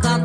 come